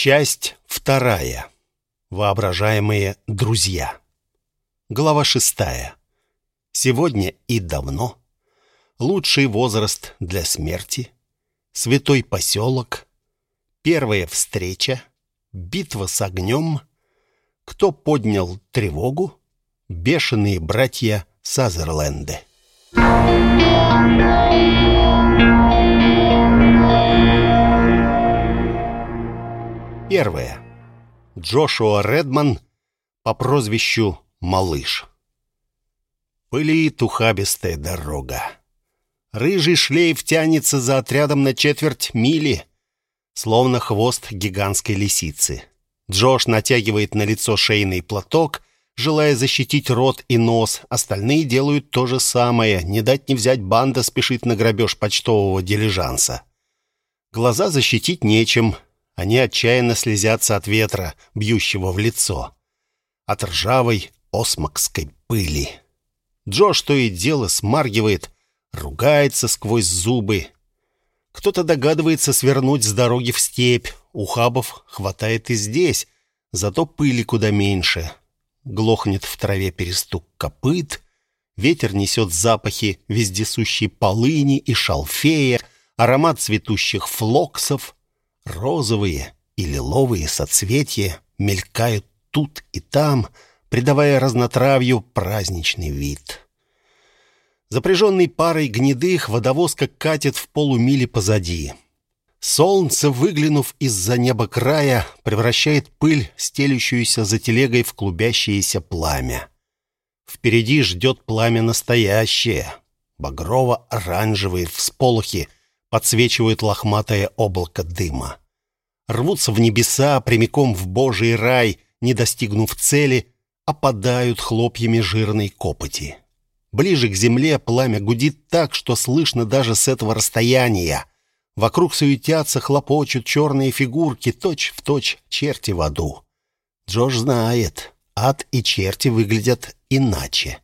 Часть вторая. Воображаемые друзья. Глава шестая. Сегодня и давно. Лучший возраст для смерти. Святой поселок. Первая встреча. Битва с огнем. Кто поднял тревогу? Бешеные братья Сазерленды. Первое. Джошуа Редман по прозвищу Малыш. Пылит ухабистая дорога. Рыжий шлейф тянется за отрядом на четверть мили, словно хвост гигантской лисицы. Джош натягивает на лицо шейный платок, желая защитить рот и нос. Остальные делают то же самое. Не дать не взять банда спешит на грабеж почтового дилижанса. Глаза защитить нечем — они отчаянно слезятся от ветра, бьющего в лицо. От ржавой осмокской пыли. Джош то и дело смаргивает, ругается сквозь зубы. Кто-то догадывается свернуть с дороги в степь. Ухабов хватает и здесь, зато пыли куда меньше. Глохнет в траве перестук копыт. Ветер несет запахи вездесущей полыни и шалфея, аромат цветущих флоксов — Розовые и лиловые соцветия мелькают тут и там, придавая разнотравью праздничный вид. Запряженный парой гнедых, водовозка катит в полумиле позади. Солнце, выглянув из-за неба края, превращает пыль, стелющуюся за телегой, в клубящееся пламя. Впереди ждет пламя настоящее. Багрово-оранжевые всполохи подсвечивают лохматое облако дыма. Рвутся в небеса, прямиком в Божий рай, не достигнув цели, опадают хлопьями жирной копоти. Ближе к земле пламя гудит так, что слышно даже с этого расстояния. Вокруг суетятся, хлопочут черные фигурки, точь в точь черти в аду. Джош знает, ад и черти выглядят иначе.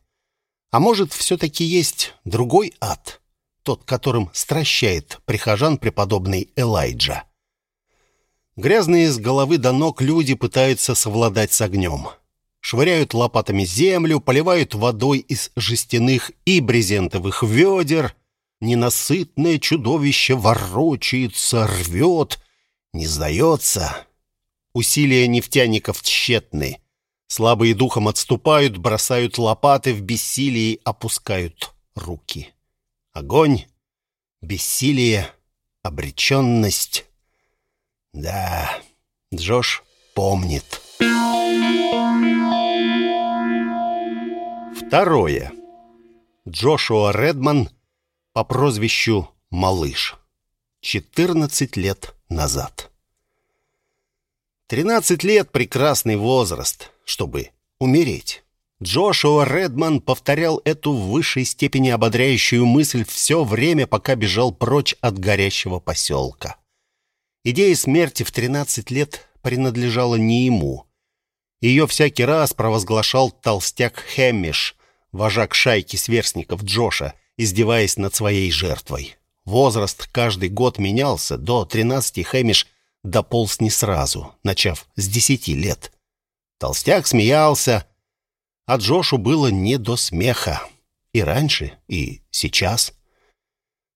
А может, все-таки есть другой ад? Тот, которым стращает прихожан преподобный Элайджа. Грязные с головы до ног люди пытаются совладать с огнем. Швыряют лопатами землю, поливают водой из жестяных и брезентовых ведер. Ненасытное чудовище ворочается, рвет, не сдается. Усилия нефтяников тщетны. Слабые духом отступают, бросают лопаты в бессилии, опускают руки. Огонь, бессилие, обреченность. Да, Джош помнит. Второе. Джошуа Редман по прозвищу Малыш. 14 лет назад. 13 лет — прекрасный возраст, чтобы умереть. Джошуа Редман повторял эту в высшей степени ободряющую мысль все время, пока бежал прочь от горящего поселка. Идея смерти в 13 лет принадлежала не ему. Ее всякий раз провозглашал толстяк Хэммиш, вожак шайки сверстников Джоша, издеваясь над своей жертвой. Возраст каждый год менялся, до 13 Хэмиш дополз не сразу, начав с 10 лет. Толстяк смеялся, а Джошу было не до смеха. И раньше, и сейчас.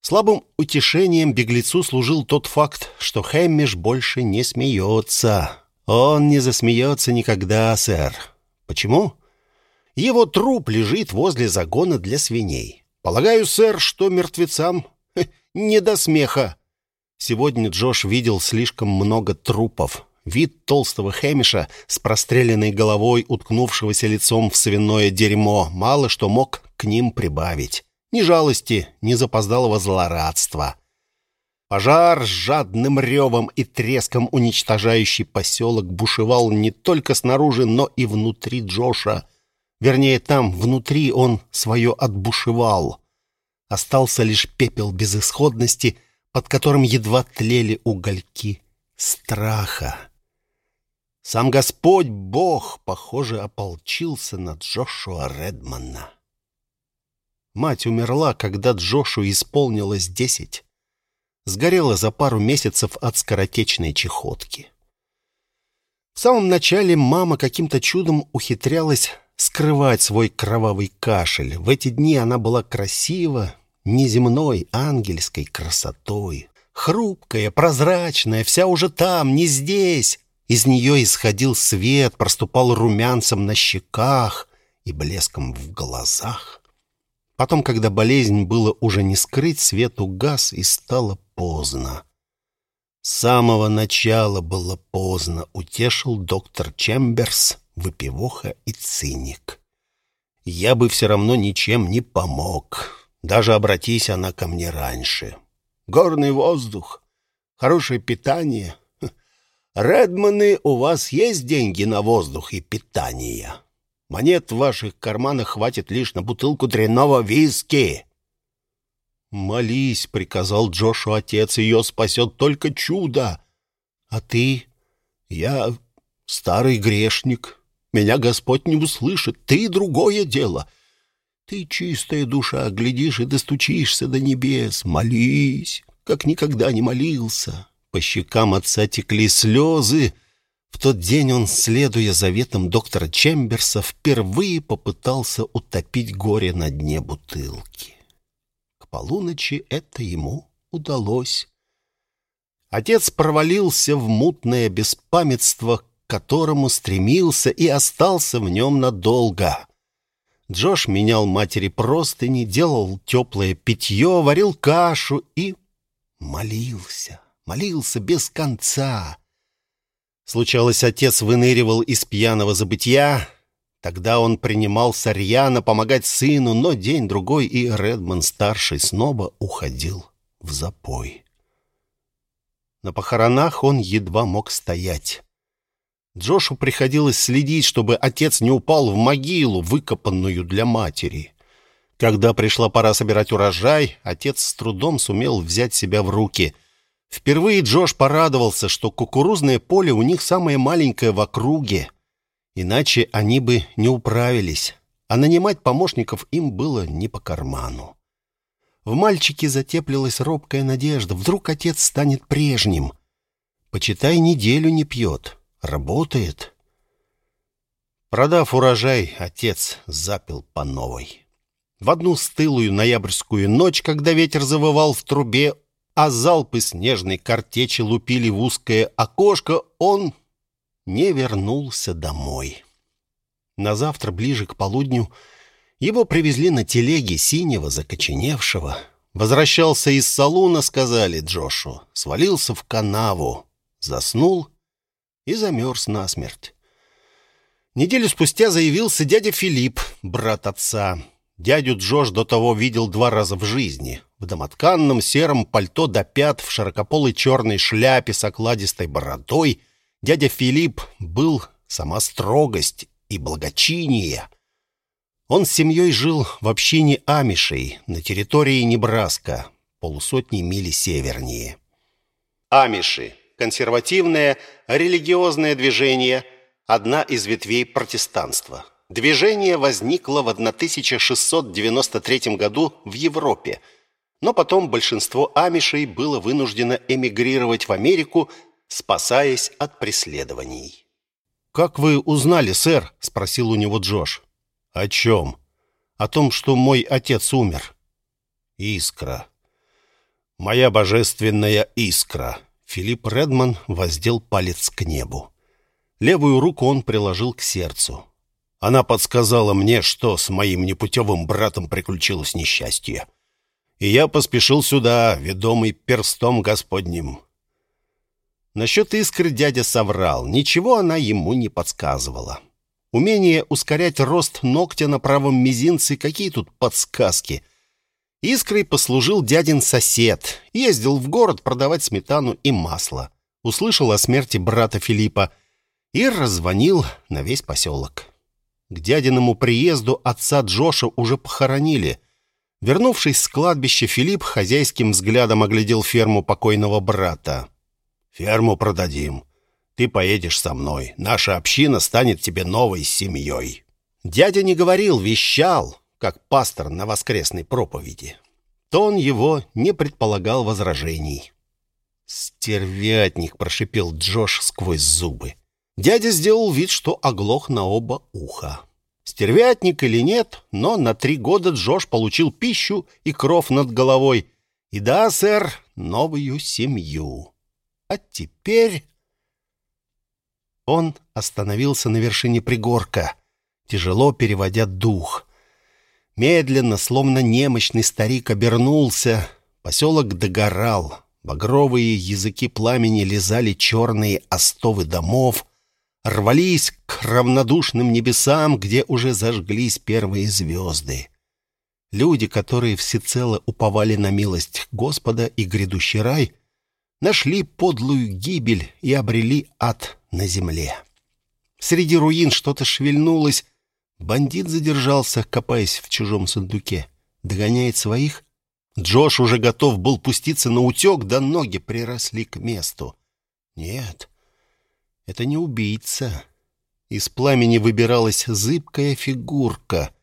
Слабым утешением беглецу служил тот факт, что Хэммиш больше не смеется. Он не засмеется никогда, сэр. Почему? Его труп лежит возле загона для свиней. Полагаю, сэр, что мертвецам не до смеха. Сегодня Джош видел слишком много трупов. Вид толстого Хэмиша с простреленной головой, уткнувшегося лицом в свиное дерьмо, мало что мог к ним прибавить. Ни жалости, ни запоздалого злорадства. Пожар с жадным ревом и треском уничтожающий поселок бушевал не только снаружи, но и внутри Джоша. Вернее, там, внутри, он свое отбушевал. Остался лишь пепел безысходности, под которым едва тлели угольки страха. Сам Господь Бог, похоже, ополчился на Джошуа Редмана. Мать умерла, когда Джошу исполнилось десять. Сгорела за пару месяцев от скоротечной чехотки. В самом начале мама каким-то чудом ухитрялась скрывать свой кровавый кашель. В эти дни она была красива, неземной, ангельской красотой. Хрупкая, прозрачная, вся уже там, не здесь. Из нее исходил свет, проступал румянцем на щеках и блеском в глазах. Потом, когда болезнь было уже не скрыть, свет угас и стало поздно. С самого начала было поздно, утешил доктор Чемберс, выпивоха и циник. Я бы все равно ничем не помог, даже обратись она ко мне раньше. Горный воздух, хорошее питание. Редманы, у вас есть деньги на воздух и питание? Монет в ваших карманах хватит лишь на бутылку дрянного виски. «Молись», — приказал Джошу отец, — «ее спасет только чудо». «А ты?» «Я старый грешник. Меня Господь не услышит. Ты — другое дело. Ты чистая душа, глядишь и достучишься до небес. Молись, как никогда не молился». По щекам отца текли слезы. В тот день он, следуя заветам доктора Чемберса, впервые попытался утопить горе на дне бутылки полуночи это ему удалось. Отец провалился в мутное беспамятство, к которому стремился и остался в нем надолго. Джош менял матери простыни, делал теплое питье, варил кашу и молился, молился без конца. Случалось, отец выныривал из пьяного забытья, Тогда он принимался рьяно помогать сыну, но день-другой и Редман-старший снова уходил в запой. На похоронах он едва мог стоять. Джошу приходилось следить, чтобы отец не упал в могилу, выкопанную для матери. Когда пришла пора собирать урожай, отец с трудом сумел взять себя в руки. Впервые Джош порадовался, что кукурузное поле у них самое маленькое в округе. Иначе они бы не управились, а нанимать помощников им было не по карману. В мальчике затеплилась робкая надежда. Вдруг отец станет прежним. Почитай, неделю не пьет. Работает. Продав урожай, отец запил по новой. В одну стылую ноябрьскую ночь, когда ветер завывал в трубе, а залпы снежной картечи лупили в узкое окошко, он не вернулся домой. На завтра, ближе к полудню, его привезли на телеге синего, закоченевшего. Возвращался из салуна, сказали Джошу. Свалился в канаву, заснул и замерз насмерть. Неделю спустя заявился дядя Филипп, брат отца. Дядю Джош до того видел два раза в жизни. В домотканном сером пальто до пят, в широкополой черной шляпе с окладистой бородой — Дядя Филипп был сама строгость и благочиние. Он с семьей жил в общине Амишей на территории Небраска, полусотни мили севернее. Амиши – консервативное религиозное движение, одна из ветвей протестанства. Движение возникло в 1693 году в Европе, но потом большинство амишей было вынуждено эмигрировать в Америку спасаясь от преследований. «Как вы узнали, сэр?» — спросил у него Джош. «О чем?» «О том, что мой отец умер». «Искра. Моя божественная искра». Филипп Редман воздел палец к небу. Левую руку он приложил к сердцу. Она подсказала мне, что с моим непутевым братом приключилось несчастье. И я поспешил сюда, ведомый перстом Господним. Насчет искры дядя соврал. Ничего она ему не подсказывала. Умение ускорять рост ногтя на правом мизинце, какие тут подсказки. Искрой послужил дядин сосед. Ездил в город продавать сметану и масло. Услышал о смерти брата Филиппа и раззвонил на весь поселок. К дядиному приезду отца Джоша уже похоронили. Вернувшись с кладбища, Филипп хозяйским взглядом оглядел ферму покойного брата. Ферму продадим. Ты поедешь со мной. Наша община станет тебе новой семьей». Дядя не говорил, вещал, как пастор на воскресной проповеди. Тон его не предполагал возражений. «Стервятник!» — прошипел Джош сквозь зубы. Дядя сделал вид, что оглох на оба уха. Стервятник или нет, но на три года Джош получил пищу и кров над головой. И да, сэр, новую семью. А теперь... Он остановился на вершине пригорка, тяжело переводя дух. Медленно, словно немощный старик, обернулся. Поселок догорал. Багровые языки пламени лизали черные остовы домов, рвались к равнодушным небесам, где уже зажглись первые звезды. Люди, которые всецело уповали на милость Господа и грядущий рай, нашли подлую гибель и обрели ад на земле. Среди руин что-то шевельнулось. Бандит задержался, копаясь в чужом сундуке. Догоняет своих? Джош уже готов был пуститься на утек, да ноги приросли к месту. Нет, это не убийца. Из пламени выбиралась зыбкая фигурка.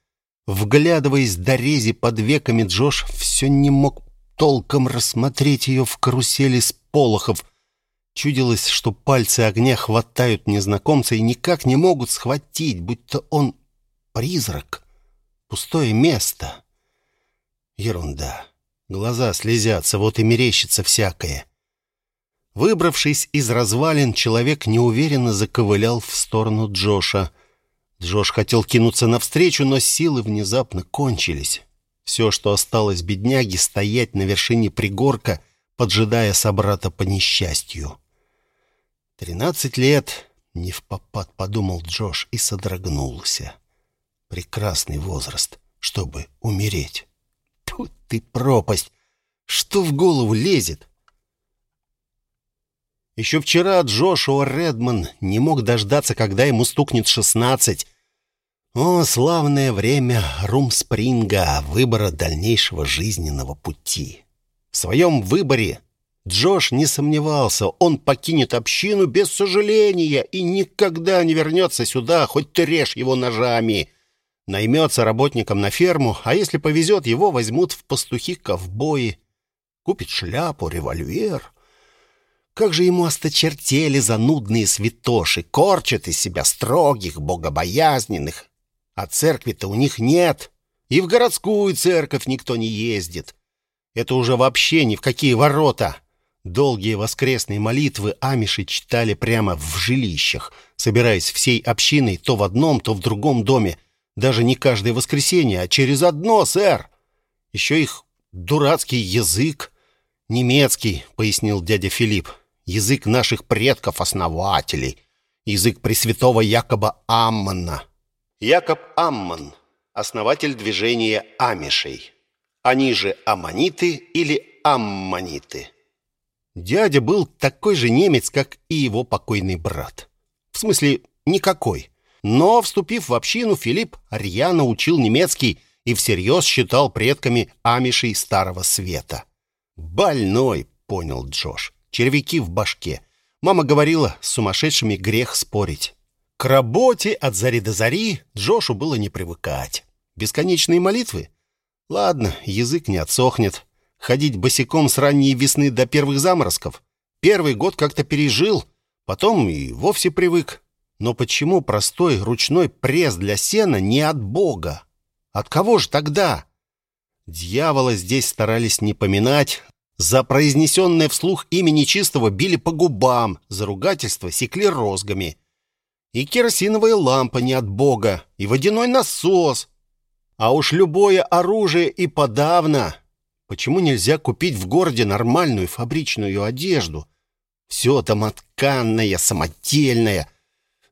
Вглядываясь до рези под веками, Джош все не мог толком рассмотреть ее в карусели с полохов. Чудилось, что пальцы огня хватают незнакомца и никак не могут схватить, будто он призрак. Пустое место. Ерунда. Глаза слезятся, вот и мерещится всякое. Выбравшись из развалин, человек неуверенно заковылял в сторону Джоша. Джош хотел кинуться навстречу, но силы внезапно кончились. Все, что осталось бедняге, стоять на вершине пригорка, поджидая собрата по несчастью. «Тринадцать лет!» — не в попад подумал Джош и содрогнулся. «Прекрасный возраст, чтобы умереть!» Тут ты пропасть! Что в голову лезет?» Еще вчера Джошуа Редман не мог дождаться, когда ему стукнет шестнадцать. О, славное время Румспринга, выбора дальнейшего жизненного пути. В своем выборе Джош не сомневался, он покинет общину без сожаления и никогда не вернется сюда, хоть ты режь его ножами. Наймется работником на ферму, а если повезет, его возьмут в пастухи-ковбои. Купит шляпу, револьвер — как же ему осточертели занудные святоши, корчат из себя строгих, богобоязненных. А церкви-то у них нет, и в городскую церковь никто не ездит. Это уже вообще ни в какие ворота. Долгие воскресные молитвы амиши читали прямо в жилищах, собираясь всей общиной то в одном, то в другом доме. Даже не каждое воскресенье, а через одно, сэр. Еще их дурацкий язык. Немецкий, пояснил дядя Филипп язык наших предков-основателей, язык Пресвятого Якоба Аммона. Якоб Аммон, основатель движения амишей. Они же аммониты или аммониты. Дядя был такой же немец, как и его покойный брат. В смысле, никакой. Но, вступив в общину, Филипп рьяно учил немецкий и всерьез считал предками амишей Старого Света. «Больной», — понял Джош червяки в башке. Мама говорила, с сумасшедшими грех спорить. К работе от зари до зари Джошу было не привыкать. Бесконечные молитвы? Ладно, язык не отсохнет. Ходить босиком с ранней весны до первых заморозков? Первый год как-то пережил, потом и вовсе привык. Но почему простой ручной пресс для сена не от Бога? От кого же тогда? Дьявола здесь старались не поминать, за произнесенное вслух имя нечистого били по губам, за ругательство секли розгами. И керосиновая лампа не от Бога, и водяной насос. А уж любое оружие и подавно. Почему нельзя купить в городе нормальную фабричную одежду? Все там отканное, самодельное.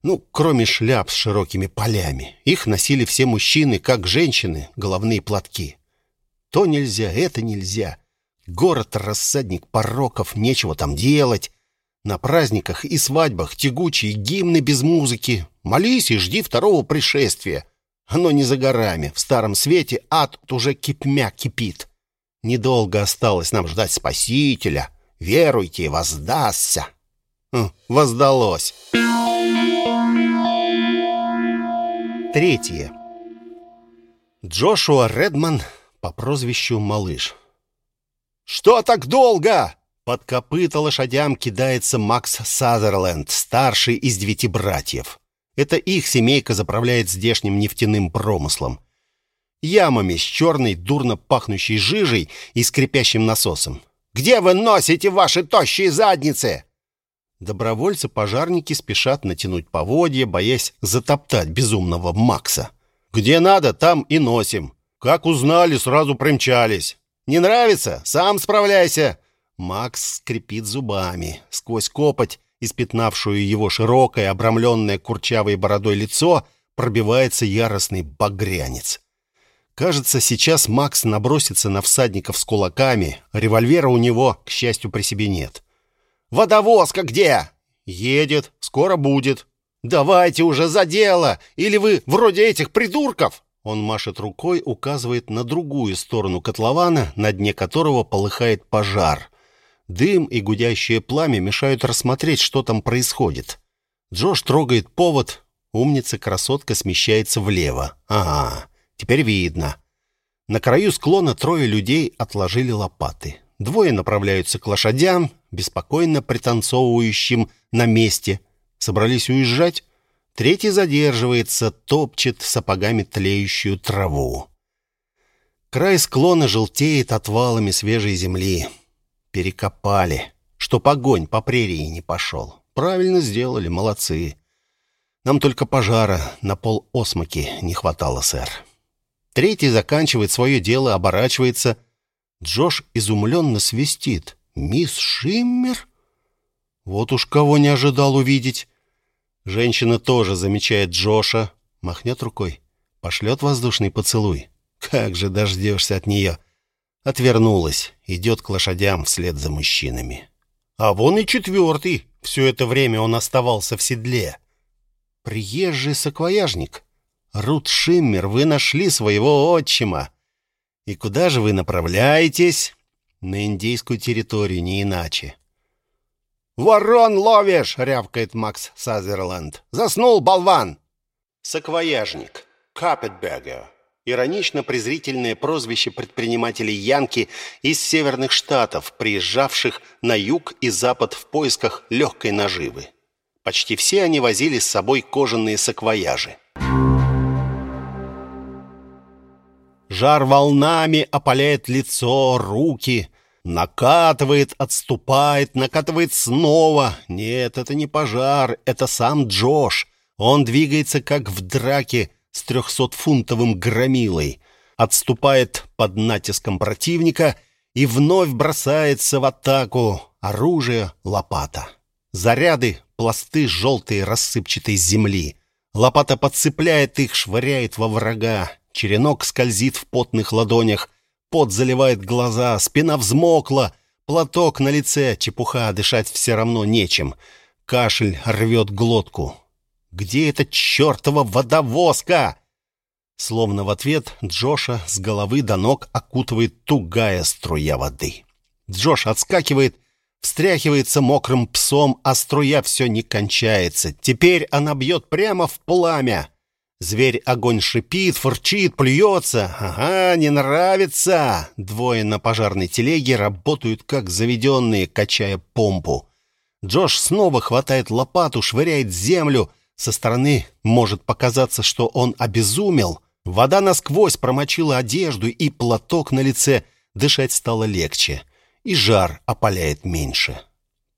Ну, кроме шляп с широкими полями. Их носили все мужчины, как женщины, головные платки. То нельзя, это нельзя. Город — рассадник пороков, нечего там делать. На праздниках и свадьбах тягучие гимны без музыки. Молись и жди второго пришествия. Оно не за горами. В старом свете ад уже кипмя кипит. Недолго осталось нам ждать Спасителя. Веруйте, воздастся. Хм, воздалось. Третье. Джошуа Редман по прозвищу Малыш. «Что так долго?» Под копыта лошадям кидается Макс Сазерленд, старший из девяти братьев. Это их семейка заправляет здешним нефтяным промыслом. Ямами с черной, дурно пахнущей жижей и скрипящим насосом. «Где вы носите ваши тощие задницы?» Добровольцы-пожарники спешат натянуть поводья, боясь затоптать безумного Макса. «Где надо, там и носим. Как узнали, сразу примчались. Не нравится? Сам справляйся!» Макс скрипит зубами. Сквозь копоть, испятнавшую его широкое, обрамленное курчавой бородой лицо, пробивается яростный багрянец. Кажется, сейчас Макс набросится на всадников с кулаками. Револьвера у него, к счастью, при себе нет. «Водовозка где?» «Едет. Скоро будет». «Давайте уже за дело! Или вы вроде этих придурков?» Он машет рукой, указывает на другую сторону котлована, на дне которого полыхает пожар. Дым и гудящее пламя мешают рассмотреть, что там происходит. Джош трогает повод, умница-красотка смещается влево. Ага, теперь видно. На краю склона трое людей отложили лопаты. Двое направляются к лошадям, беспокойно пританцовывающим на месте. Собрались уезжать. Третий задерживается, топчет сапогами тлеющую траву. Край склона желтеет отвалами свежей земли. Перекопали, чтоб огонь по прерии не пошел. Правильно сделали, молодцы. Нам только пожара на пол осмоки не хватало, сэр. Третий заканчивает свое дело, оборачивается. Джош изумленно свистит. «Мисс Шиммер?» Вот уж кого не ожидал увидеть. Женщина тоже замечает Джоша, махнет рукой, пошлет воздушный поцелуй. Как же дождешься от нее. Отвернулась, идет к лошадям вслед за мужчинами. А вон и четвертый. Все это время он оставался в седле. Приезжий саквояжник. Рут Шиммер, вы нашли своего отчима. И куда же вы направляетесь? На индейскую территорию, не иначе. «Ворон ловишь!» — рявкает Макс Сазерленд. «Заснул, болван!» Саквояжник. Капетбегер. Иронично-презрительное прозвище предпринимателей Янки из северных штатов, приезжавших на юг и запад в поисках легкой наживы. Почти все они возили с собой кожаные саквояжи. Жар волнами опаляет лицо, руки, накатывает, отступает, накатывает снова. Нет, это не пожар, это сам Джош. Он двигается как в драке, с трехсотфунтовым громилой, отступает под натиском противника и вновь бросается в атаку. Оружие — лопата. Заряды — пласты желтой рассыпчатой земли. Лопата подцепляет их, швыряет во врага. Черенок скользит в потных ладонях. Пот заливает глаза, спина взмокла. Платок на лице, чепуха, дышать все равно нечем. Кашель рвет глотку. Где эта чертова водовозка?» Словно в ответ Джоша с головы до ног окутывает тугая струя воды. Джош отскакивает, встряхивается мокрым псом, а струя все не кончается. Теперь она бьет прямо в пламя. Зверь огонь шипит, фырчит, плюется. Ага, не нравится. Двое на пожарной телеге работают как заведенные, качая помпу. Джош снова хватает лопату, швыряет землю — со стороны может показаться, что он обезумел. Вода насквозь промочила одежду, и платок на лице дышать стало легче, и жар опаляет меньше.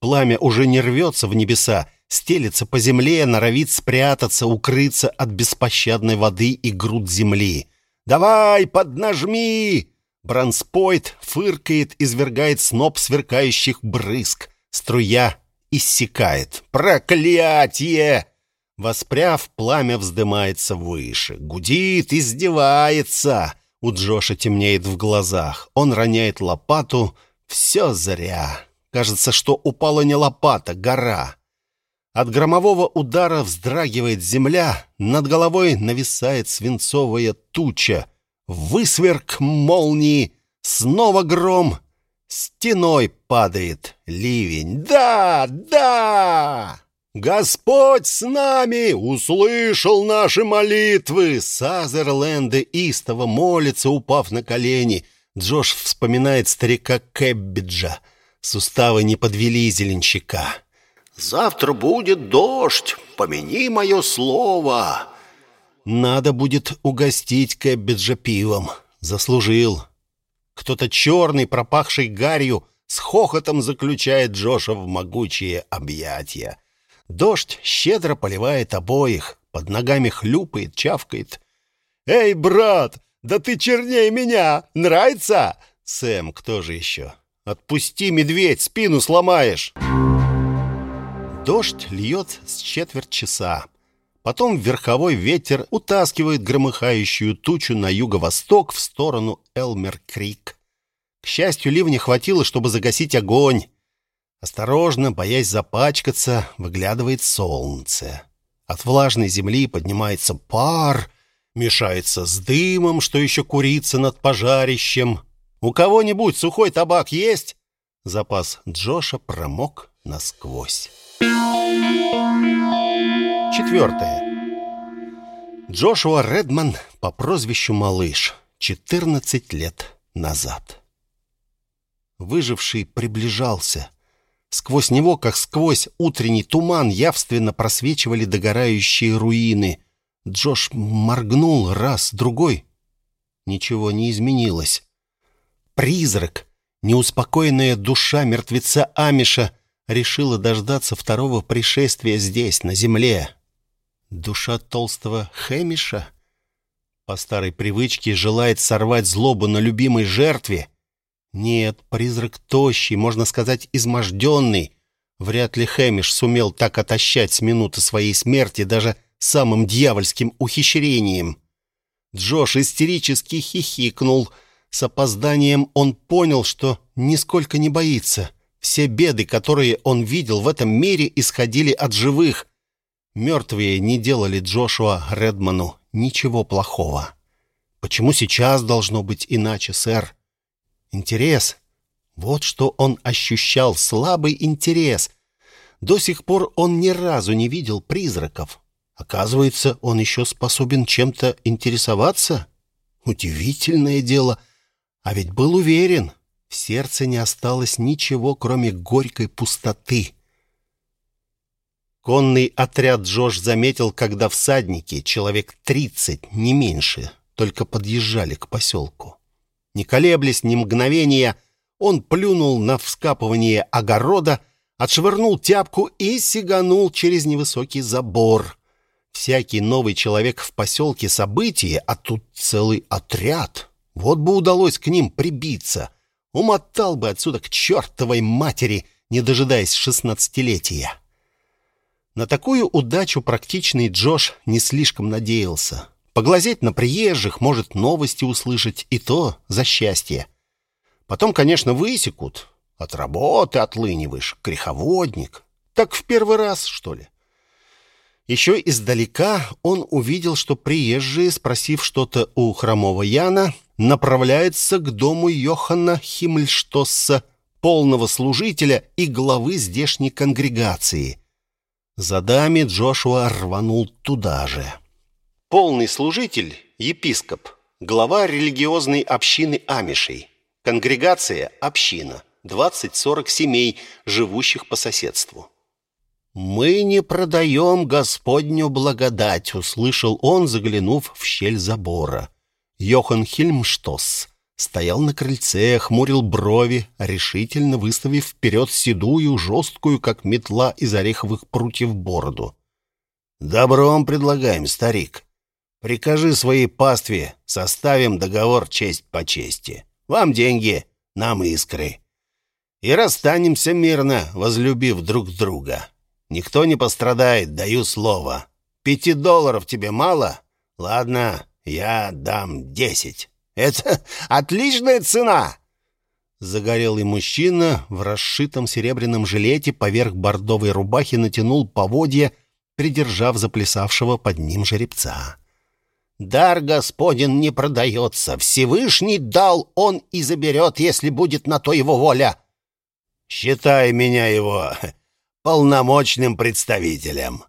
Пламя уже не рвется в небеса, стелется по земле, норовит спрятаться, укрыться от беспощадной воды и груд земли. «Давай, поднажми!» Бранспойт фыркает, извергает сноп сверкающих брызг. Струя иссякает. «Проклятие!» Воспряв, пламя вздымается выше, гудит, издевается. У Джоша темнеет в глазах. Он роняет лопату. Все зря. Кажется, что упала не лопата, гора. От громового удара вздрагивает земля, над головой нависает свинцовая туча. Высверк молнии, снова гром, стеной падает ливень. Да, да! «Господь с нами! Услышал наши молитвы!» Сазерленды истово молится, упав на колени. Джош вспоминает старика Кэббиджа. Суставы не подвели зеленщика. «Завтра будет дождь, помяни мое слово!» «Надо будет угостить Кэббиджа пивом. Заслужил». Кто-то черный, пропахший гарью, с хохотом заключает Джоша в могучие объятия. Дождь щедро поливает обоих, под ногами хлюпает, чавкает. «Эй, брат, да ты черней меня! Нравится?» «Сэм, кто же еще?» «Отпусти, медведь, спину сломаешь!» Дождь льет с четверть часа. Потом верховой ветер утаскивает громыхающую тучу на юго-восток в сторону Элмер-Крик. К счастью, ливня хватило, чтобы загасить огонь. Осторожно, боясь запачкаться, выглядывает солнце. От влажной земли поднимается пар, мешается с дымом, что еще курится над пожарищем. У кого-нибудь сухой табак есть? Запас Джоша промок насквозь. Четвертое. Джошуа Редман по прозвищу Малыш. 14 лет назад. Выживший приближался. Сквозь него, как сквозь утренний туман, явственно просвечивали догорающие руины. Джош моргнул раз, другой. Ничего не изменилось. Призрак, неуспокоенная душа мертвеца Амиша, решила дождаться второго пришествия здесь, на земле. Душа толстого Хэмиша по старой привычке желает сорвать злобу на любимой жертве — нет, призрак тощий, можно сказать, изможденный. Вряд ли Хэмиш сумел так отощать с минуты своей смерти даже самым дьявольским ухищрением. Джош истерически хихикнул. С опозданием он понял, что нисколько не боится. Все беды, которые он видел в этом мире, исходили от живых. Мертвые не делали Джошуа Редману ничего плохого. Почему сейчас должно быть иначе, сэр? Интерес. Вот что он ощущал, слабый интерес. До сих пор он ни разу не видел призраков. Оказывается, он еще способен чем-то интересоваться? Удивительное дело. А ведь был уверен, в сердце не осталось ничего, кроме горькой пустоты. Конный отряд Джош заметил, когда всадники, человек тридцать, не меньше, только подъезжали к поселку. Не колеблясь ни мгновения, он плюнул на вскапывание огорода, отшвырнул тяпку и сиганул через невысокий забор. Всякий новый человек в поселке событие, а тут целый отряд. Вот бы удалось к ним прибиться. Умотал бы отсюда к чертовой матери, не дожидаясь шестнадцатилетия. На такую удачу практичный Джош не слишком надеялся. Поглазеть на приезжих, может, новости услышать, и то за счастье. Потом, конечно, высекут. От работы отлыниваешь, греховодник. Так в первый раз, что ли? Еще издалека он увидел, что приезжие, спросив что-то у хромого Яна, направляются к дому Йоханна Химмельштосса, полного служителя и главы здешней конгрегации. За дами Джошуа рванул туда же. Полный служитель, епископ, глава религиозной общины амишей. Конгрегация – община, 20-40 семей, живущих по соседству. «Мы не продаем Господню благодать», — услышал он, заглянув в щель забора. Йохан Хильмштос стоял на крыльце, хмурил брови, решительно выставив вперед седую, жесткую, как метла из ореховых прутьев, бороду. «Добром предлагаем, старик. Прикажи своей пастве, составим договор честь по чести. Вам деньги, нам искры. И расстанемся мирно, возлюбив друг друга. Никто не пострадает, даю слово. Пяти долларов тебе мало? Ладно, я дам десять. Это отличная цена!» Загорелый мужчина в расшитом серебряном жилете поверх бордовой рубахи натянул поводья, придержав заплясавшего под ним жеребца. Дар Господен не продается. Всевышний дал, он и заберет, если будет на то его воля. Считай меня его полномочным представителем».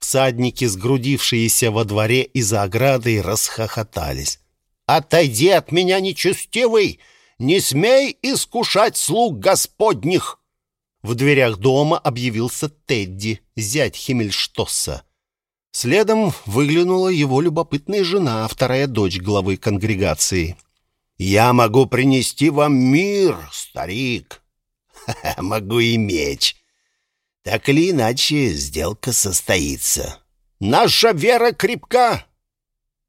Всадники, сгрудившиеся во дворе и за оградой, расхохотались. «Отойди от меня, нечестивый! Не смей искушать слуг господних!» В дверях дома объявился Тедди, зять Химмельштосса. Следом выглянула его любопытная жена, вторая дочь главы конгрегации. «Я могу принести вам мир, старик!» «Могу и меч!» «Так или иначе, сделка состоится!» «Наша вера крепка!»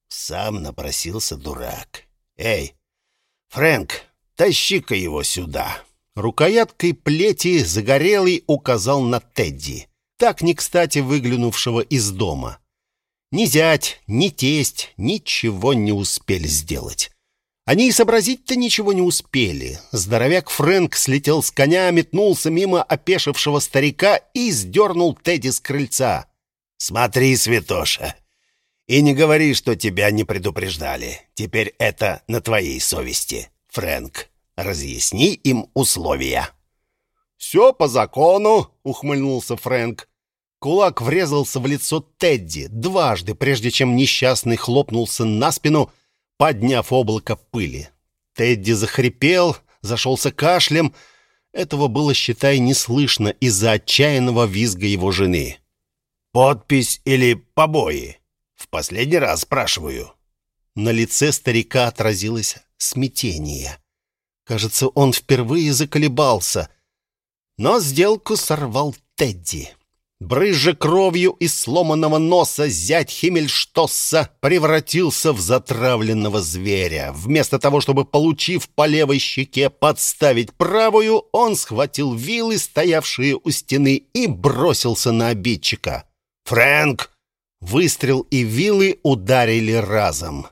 Сам напросился дурак. «Эй, Фрэнк, тащи-ка его сюда!» Рукояткой плети загорелый указал на Тедди так не кстати выглянувшего из дома. Ни зять, ни тесть ничего не успели сделать. Они и сообразить-то ничего не успели. Здоровяк Фрэнк слетел с коня, метнулся мимо опешившего старика и сдернул Тедди с крыльца. «Смотри, святоша, и не говори, что тебя не предупреждали. Теперь это на твоей совести, Фрэнк. Разъясни им условия». «Все по закону», — ухмыльнулся Фрэнк. Кулак врезался в лицо Тедди дважды, прежде чем несчастный хлопнулся на спину, подняв облако пыли. Тедди захрипел, зашелся кашлем. Этого было, считай, не слышно из-за отчаянного визга его жены. «Подпись или побои?» «В последний раз спрашиваю». На лице старика отразилось смятение. Кажется, он впервые заколебался. Но сделку сорвал Тедди. Брызжа кровью из сломанного носа, зять Химмельштосса превратился в затравленного зверя. Вместо того, чтобы, получив по левой щеке, подставить правую, он схватил вилы, стоявшие у стены, и бросился на обидчика. «Фрэнк!» Выстрел и вилы ударили разом.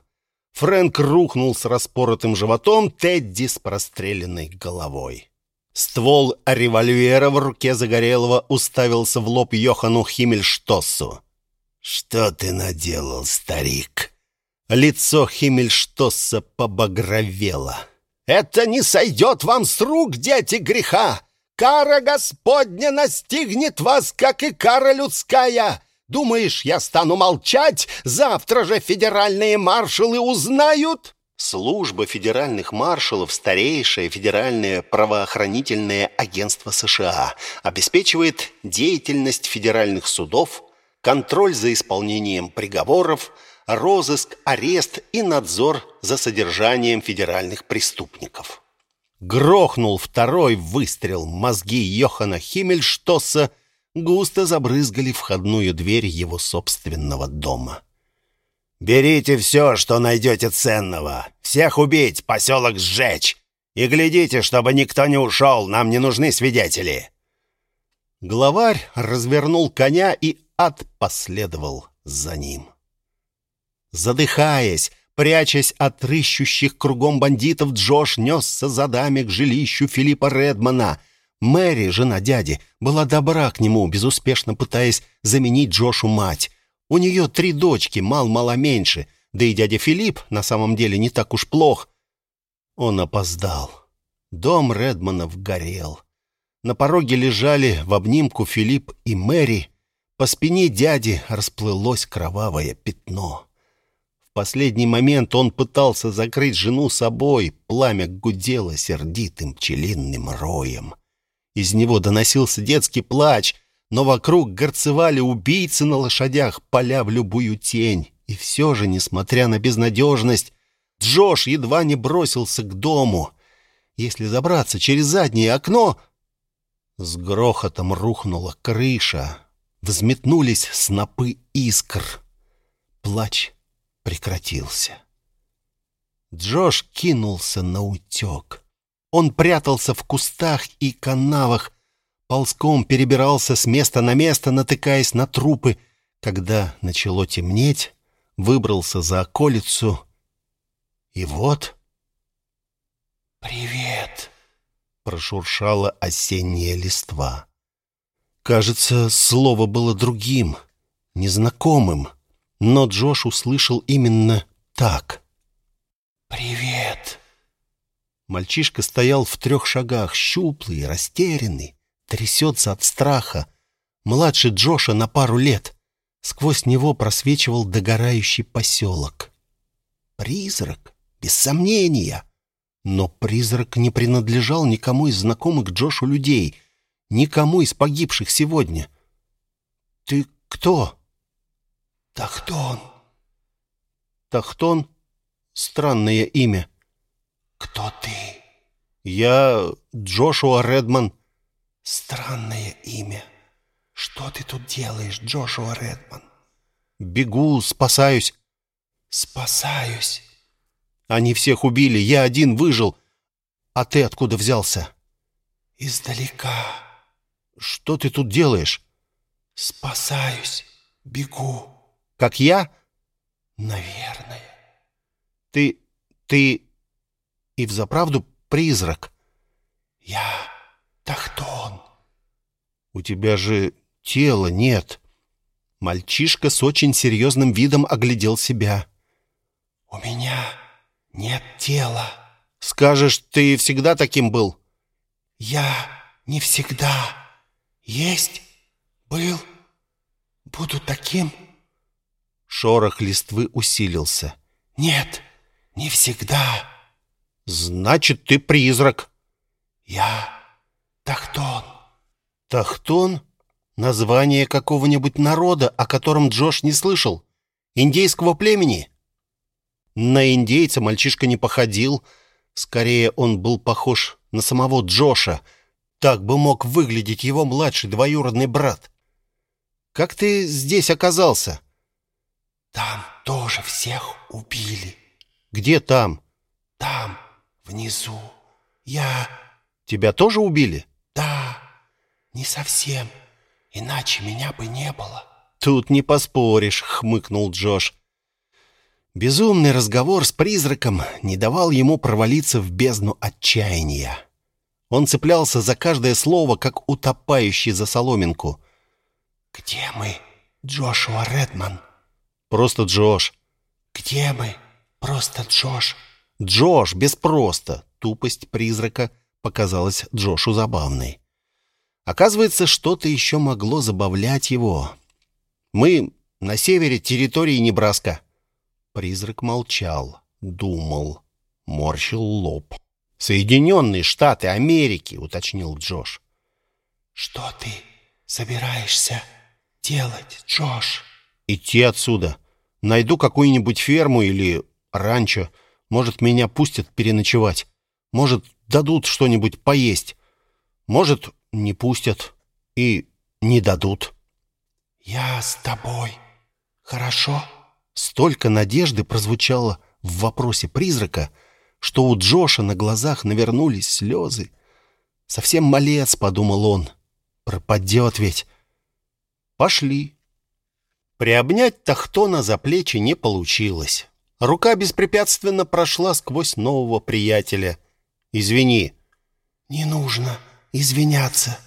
Фрэнк рухнул с распоротым животом, Тедди с простреленной головой. Ствол револьвера в руке Загорелого уставился в лоб Йохану Химмельштоссу. «Что ты наделал, старик?» Лицо Химмельштосса побагровело. «Это не сойдет вам с рук, дети греха! Кара Господня настигнет вас, как и кара людская! Думаешь, я стану молчать? Завтра же федеральные маршалы узнают!» Служба федеральных маршалов, старейшее федеральное правоохранительное агентство США, обеспечивает деятельность федеральных судов, контроль за исполнением приговоров, розыск, арест и надзор за содержанием федеральных преступников. Грохнул второй выстрел. Мозги Йохана Химмельштосса густо забрызгали входную дверь его собственного дома. «Берите все, что найдете ценного. Всех убить, поселок сжечь. И глядите, чтобы никто не ушел, нам не нужны свидетели». Главарь развернул коня, и ад последовал за ним. Задыхаясь, прячась от рыщущих кругом бандитов, Джош несся за даме к жилищу Филиппа Редмана. Мэри, жена дяди, была добра к нему, безуспешно пытаясь заменить Джошу мать. У нее три дочки, мал-мало меньше, да и дядя Филипп на самом деле не так уж плох. Он опоздал. Дом Редманов горел. На пороге лежали в обнимку Филипп и Мэри. По спине дяди расплылось кровавое пятно. В последний момент он пытался закрыть жену собой, пламя гудело сердитым пчелиным роем. Из него доносился детский плач — но вокруг горцевали убийцы на лошадях, поля в любую тень. И все же, несмотря на безнадежность, Джош едва не бросился к дому. Если забраться через заднее окно... С грохотом рухнула крыша. Взметнулись снопы искр. Плач прекратился. Джош кинулся на утек. Он прятался в кустах и канавах, ползком перебирался с места на место, натыкаясь на трупы. Когда начало темнеть, выбрался за околицу. И вот... «Привет!» — прошуршала осенняя листва. Кажется, слово было другим, незнакомым, но Джош услышал именно так. «Привет!» Мальчишка стоял в трех шагах, щуплый, растерянный трясется от страха. Младше Джоша на пару лет. Сквозь него просвечивал догорающий поселок. Призрак, без сомнения. Но призрак не принадлежал никому из знакомых Джошу людей, никому из погибших сегодня. «Ты кто?» «Тахтон». «Тахтон? Странное имя». «Кто ты?» «Я Джошуа Редман». «Странное имя. Что ты тут делаешь, Джошуа Редман?» «Бегу, спасаюсь». «Спасаюсь». «Они всех убили, я один выжил. А ты откуда взялся?» «Издалека». «Что ты тут делаешь?» «Спасаюсь, бегу». «Как я?» «Наверное». «Ты... ты...» «И взаправду призрак?» «Я Тахтон». «У тебя же тела нет». Мальчишка с очень серьезным видом оглядел себя. «У меня нет тела». «Скажешь, ты всегда таким был?» «Я не всегда. Есть, был, буду таким». Шорох листвы усилился. «Нет, не всегда». «Значит, ты призрак». «Я Тахтон». «Тахтон? Название какого-нибудь народа, о котором Джош не слышал? Индейского племени?» На индейца мальчишка не походил. Скорее, он был похож на самого Джоша. Так бы мог выглядеть его младший двоюродный брат. «Как ты здесь оказался?» «Там тоже всех убили. «Где там?» Там, внизу. Я... «Тебя тоже убили?» Да, не совсем. Иначе меня бы не было». «Тут не поспоришь», — хмыкнул Джош. Безумный разговор с призраком не давал ему провалиться в бездну отчаяния. Он цеплялся за каждое слово, как утопающий за соломинку. «Где мы, Джошуа Редман?» «Просто Джош». «Где мы? Просто Джош?» «Джош, без просто». Тупость призрака показалась Джошу забавной. Оказывается, что-то еще могло забавлять его. «Мы на севере территории Небраска». Призрак молчал, думал, морщил лоб. «Соединенные Штаты Америки», — уточнил Джош. «Что ты собираешься делать, Джош?» «Идти отсюда. Найду какую-нибудь ферму или ранчо. Может, меня пустят переночевать. Может, дадут что-нибудь поесть. Может, не пустят и не дадут». «Я с тобой. Хорошо?» Столько надежды прозвучало в вопросе призрака, что у Джоша на глазах навернулись слезы. «Совсем малец», — подумал он. «Пропадет ведь». «Пошли». Приобнять Тахтона за плечи не получилось. Рука беспрепятственно прошла сквозь нового приятеля. «Извини». «Не нужно извиняться.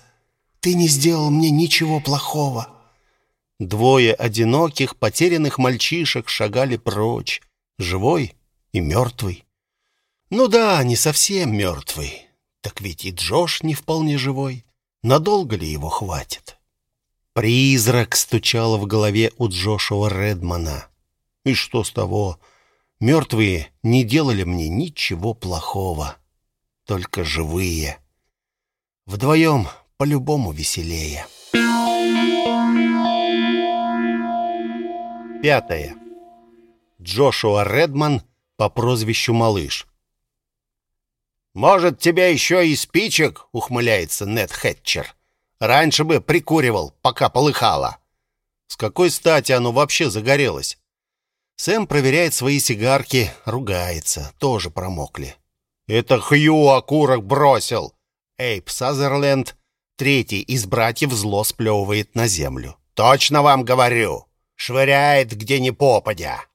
Ты не сделал мне ничего плохого». Двое одиноких, потерянных мальчишек шагали прочь, живой и мертвый. Ну да, не совсем мертвый. Так ведь и Джош не вполне живой. Надолго ли его хватит? Призрак стучал в голове у Джошуа Редмана. И что с того? Мертвые не делали мне ничего плохого. Только живые. Вдвоем по-любому веселее. Пятое. Джошуа Редман по прозвищу Малыш. «Может, тебя еще и спичек?» — ухмыляется Нед Хэтчер. «Раньше бы прикуривал, пока полыхало». С какой стати оно вообще загорелось? Сэм проверяет свои сигарки, ругается, тоже промокли. «Это Хью окурок бросил!» Эйп Сазерленд, третий из братьев, зло сплевывает на землю. «Точно вам говорю!» швыряет где ни попадя.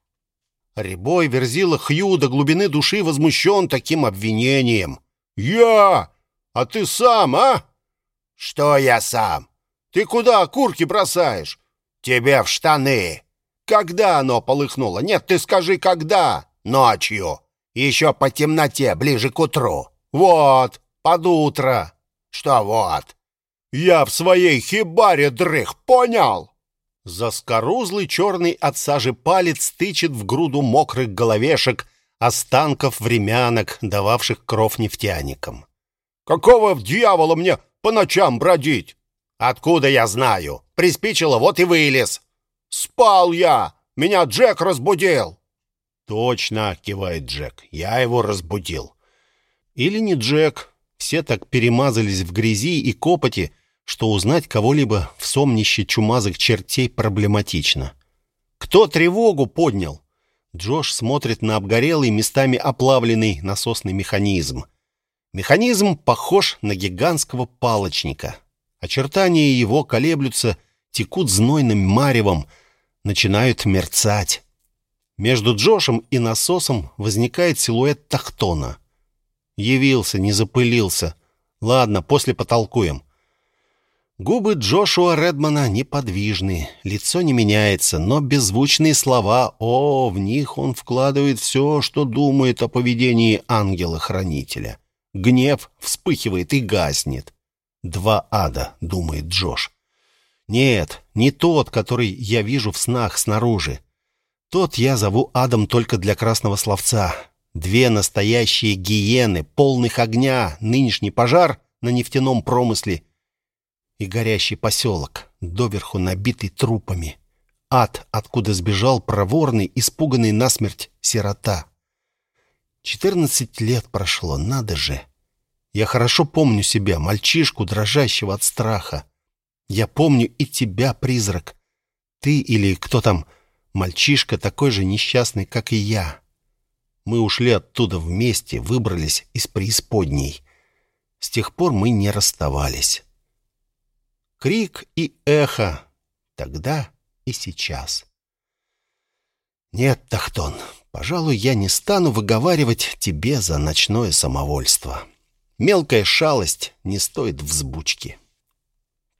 Рябой Верзила Хью до глубины души возмущен таким обвинением. «Я? А ты сам, а?» «Что я сам? Ты куда окурки бросаешь?» «Тебе в штаны». «Когда оно полыхнуло? Нет, ты скажи, когда?» «Ночью. Еще по темноте, ближе к утру». «Вот, под утро». «Что вот?» «Я в своей хибаре дрых, понял?» Заскорузлый черный от сажи палец тычет в груду мокрых головешек, останков времянок, дававших кров нефтяникам. «Какого дьявола мне по ночам бродить?» «Откуда я знаю? Приспичило, вот и вылез». «Спал я! Меня Джек разбудил!» «Точно!» — кивает Джек. «Я его разбудил». Или не Джек. Все так перемазались в грязи и копоти, что узнать кого-либо в сомнище чумазых чертей проблематично. «Кто тревогу поднял?» Джош смотрит на обгорелый, местами оплавленный насосный механизм. Механизм похож на гигантского палочника. Очертания его колеблются, текут знойным маревом, начинают мерцать. Между Джошем и насосом возникает силуэт Тахтона. Явился, не запылился. Ладно, после потолкуем. Губы Джошуа Редмана неподвижны, лицо не меняется, но беззвучные слова, о, в них он вкладывает все, что думает о поведении ангела-хранителя. Гнев вспыхивает и гаснет. «Два ада», — думает Джош. «Нет, не тот, который я вижу в снах снаружи. Тот я зову адом только для красного словца. Две настоящие гиены, полных огня, нынешний пожар на нефтяном промысле — и горящий поселок, доверху набитый трупами. Ад, откуда сбежал проворный, испуганный насмерть сирота. Четырнадцать лет прошло, надо же. Я хорошо помню себя, мальчишку, дрожащего от страха. Я помню и тебя, призрак. Ты или кто там, мальчишка, такой же несчастный, как и я. Мы ушли оттуда вместе, выбрались из преисподней. С тех пор мы не расставались крик и эхо, тогда и сейчас. Нет, Тахтон, пожалуй, я не стану выговаривать тебе за ночное самовольство. Мелкая шалость не стоит взбучки.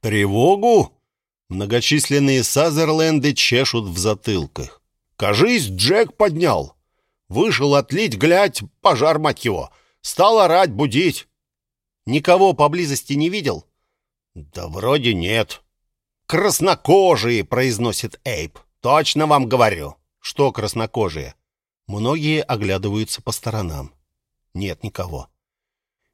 Тревогу? Многочисленные Сазерленды чешут в затылках. Кажись, Джек поднял. Вышел отлить, глядь, пожар, мать его. Стал орать, будить. Никого поблизости не видел? «Да вроде нет». «Краснокожие», — произносит Эйп. «Точно вам говорю». «Что краснокожие?» Многие оглядываются по сторонам. Нет никого.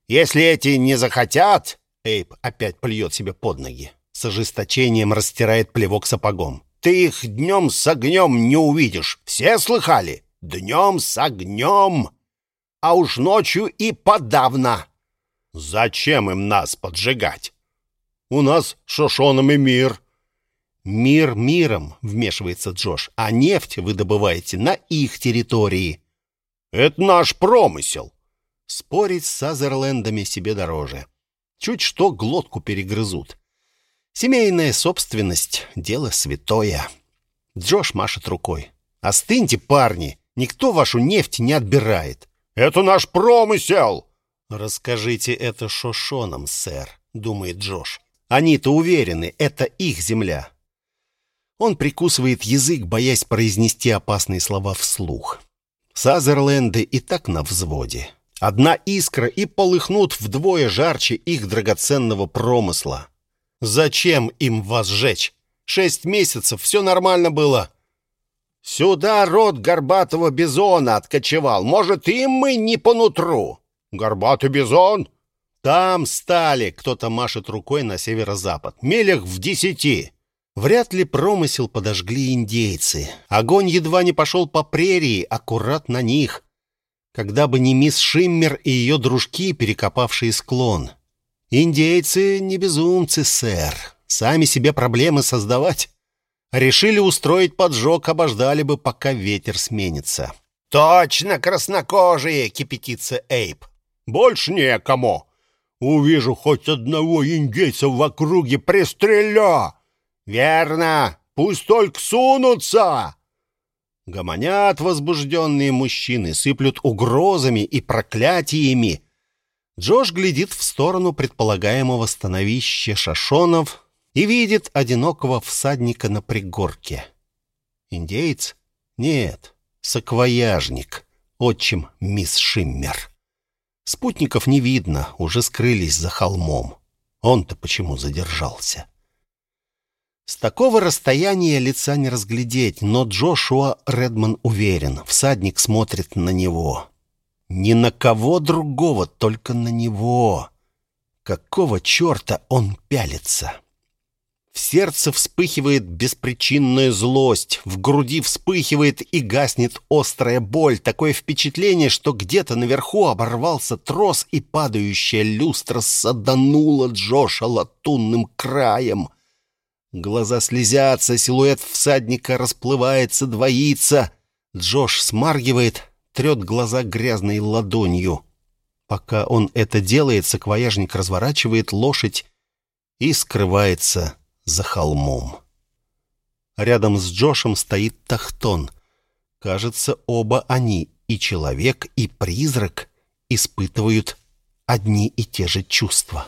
«Если эти не захотят...» Эйп опять плюет себе под ноги. С ожесточением растирает плевок сапогом. «Ты их днем с огнем не увидишь. Все слыхали? Днем с огнем. А уж ночью и подавно. Зачем им нас поджигать? У нас шошонами мир». «Мир миром», — вмешивается Джош, «а нефть вы добываете на их территории». «Это наш промысел». Спорить с Сазерлендами себе дороже. Чуть что глотку перегрызут. Семейная собственность — дело святое. Джош машет рукой. «Остыньте, парни, никто вашу нефть не отбирает». «Это наш промысел!» «Расскажите это шошонам, сэр», — думает Джош. Они-то уверены, это их земля. Он прикусывает язык, боясь произнести опасные слова вслух. Сазерленды и так на взводе. Одна искра и полыхнут вдвое жарче их драгоценного промысла. Зачем им вас сжечь? Шесть месяцев, все нормально было. Сюда род горбатого бизона откочевал. Может, им мы не по нутру? Горбатый бизон? Там стали, кто-то машет рукой на северо-запад. Мелях в десяти. Вряд ли промысел подожгли индейцы. Огонь едва не пошел по прерии, аккурат на них. Когда бы не мисс Шиммер и ее дружки, перекопавшие склон. Индейцы не безумцы, сэр. Сами себе проблемы создавать. Решили устроить поджог, обождали бы, пока ветер сменится. «Точно, краснокожие!» — кипятится Эйп. «Больше некому!» Увижу хоть одного индейца в округе, пристрелю!» «Верно! Пусть только сунутся!» Гомонят возбужденные мужчины, сыплют угрозами и проклятиями. Джош глядит в сторону предполагаемого становища шашонов и видит одинокого всадника на пригорке. Индеец? Нет, саквояжник, отчим мисс Шиммер. Спутников не видно, уже скрылись за холмом. Он-то почему задержался? С такого расстояния лица не разглядеть, но Джошуа Редман уверен, всадник смотрит на него. Ни на кого другого, только на него. Какого черта он пялится? В сердце вспыхивает беспричинная злость, в груди вспыхивает и гаснет острая боль. Такое впечатление, что где-то наверху оборвался трос, и падающая люстра саданула Джоша латунным краем. Глаза слезятся, силуэт всадника расплывается, двоится. Джош смаргивает, трет глаза грязной ладонью. Пока он это делает, саквояжник разворачивает лошадь и скрывается за холмом. Рядом с Джошем стоит Тахтон. Кажется, оба они, и человек, и призрак, испытывают одни и те же чувства.